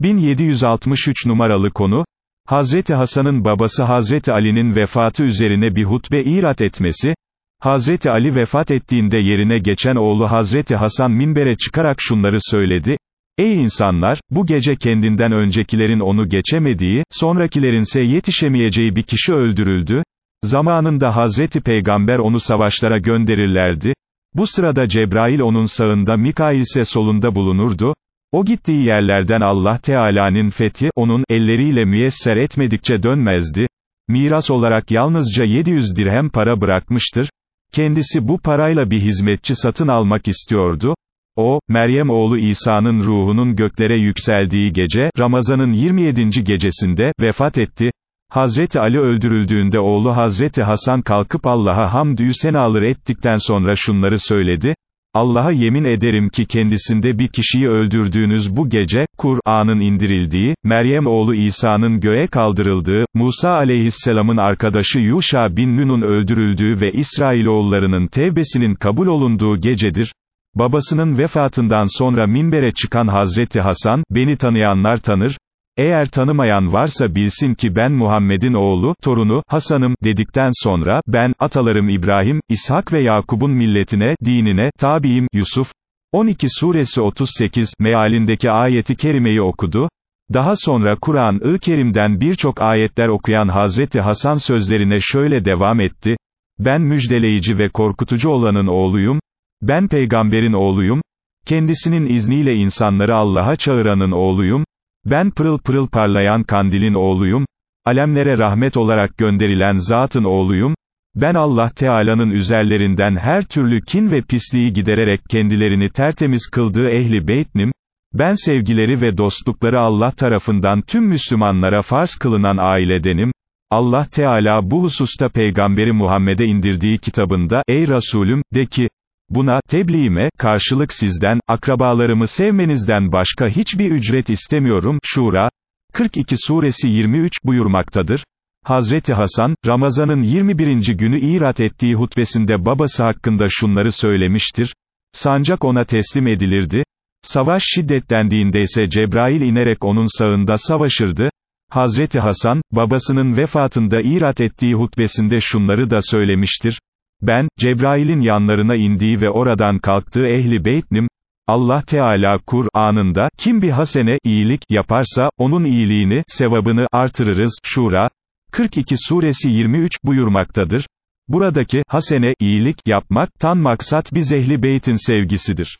1763 numaralı konu, Hazreti Hasan'ın babası Hazreti Ali'nin vefatı üzerine bir hutbe irat etmesi, Hazreti Ali vefat ettiğinde yerine geçen oğlu Hazreti Hasan minbere çıkarak şunları söyledi, Ey insanlar, bu gece kendinden öncekilerin onu geçemediği, sonrakilerinse yetişemeyeceği bir kişi öldürüldü, zamanında Hazreti Peygamber onu savaşlara gönderirlerdi, bu sırada Cebrail onun sağında Mikail ise solunda bulunurdu, o gittiği yerlerden Allah Teala'nın fethi, onun, elleriyle müyesser etmedikçe dönmezdi, miras olarak yalnızca 700 dirhem para bırakmıştır, kendisi bu parayla bir hizmetçi satın almak istiyordu, o, Meryem oğlu İsa'nın ruhunun göklere yükseldiği gece, Ramazan'ın 27. gecesinde, vefat etti, Hazreti Ali öldürüldüğünde oğlu Hazreti Hasan kalkıp Allah'a hamdü senalar ettikten sonra şunları söyledi, Allah'a yemin ederim ki kendisinde bir kişiyi öldürdüğünüz bu gece, Kur'an'ın indirildiği, Meryem oğlu İsa'nın göğe kaldırıldığı, Musa aleyhisselamın arkadaşı Yuşa bin Nun'un öldürüldüğü ve İsrailoğullarının tevbesinin kabul olunduğu gecedir. Babasının vefatından sonra minbere çıkan Hazreti Hasan, beni tanıyanlar tanır, eğer tanımayan varsa bilsin ki ben Muhammed'in oğlu, torunu, Hasan'ım, dedikten sonra, ben, atalarım İbrahim, İshak ve Yakub'un milletine, dinine, tabiyim, Yusuf, 12 suresi 38, mealindeki ayeti kerimeyi okudu, daha sonra Kur'an-ı Kerim'den birçok ayetler okuyan Hazreti Hasan sözlerine şöyle devam etti, ben müjdeleyici ve korkutucu olanın oğluyum, ben peygamberin oğluyum, kendisinin izniyle insanları Allah'a çağıranın oğluyum, ben pırıl pırıl parlayan kandilin oğluyum, alemlere rahmet olarak gönderilen zatın oğluyum, ben Allah Teala'nın üzerlerinden her türlü kin ve pisliği gidererek kendilerini tertemiz kıldığı ehli beytnim, ben sevgileri ve dostlukları Allah tarafından tüm Müslümanlara farz kılınan ailedenim, Allah Teala bu hususta Peygamberi Muhammed'e indirdiği kitabında, ey Resulüm, de ki, Buna, tebliğime, karşılık sizden, akrabalarımı sevmenizden başka hiçbir ücret istemiyorum, Şura, 42 suresi 23 buyurmaktadır. Hazreti Hasan, Ramazan'ın 21. günü irat ettiği hutbesinde babası hakkında şunları söylemiştir. Sancak ona teslim edilirdi. Savaş şiddetlendiğinde ise Cebrail inerek onun sağında savaşırdı. Hazreti Hasan, babasının vefatında irat ettiği hutbesinde şunları da söylemiştir. Ben, Cebrail'in yanlarına indiği ve oradan kalktığı ehli beytnim, Allah Teala Kur'an'ında, kim bir hasene, iyilik, yaparsa, onun iyiliğini, sevabını, artırırız, Şura, 42 suresi 23, buyurmaktadır. Buradaki, hasene, iyilik, yapmak, tan maksat biz ehli beytin sevgisidir.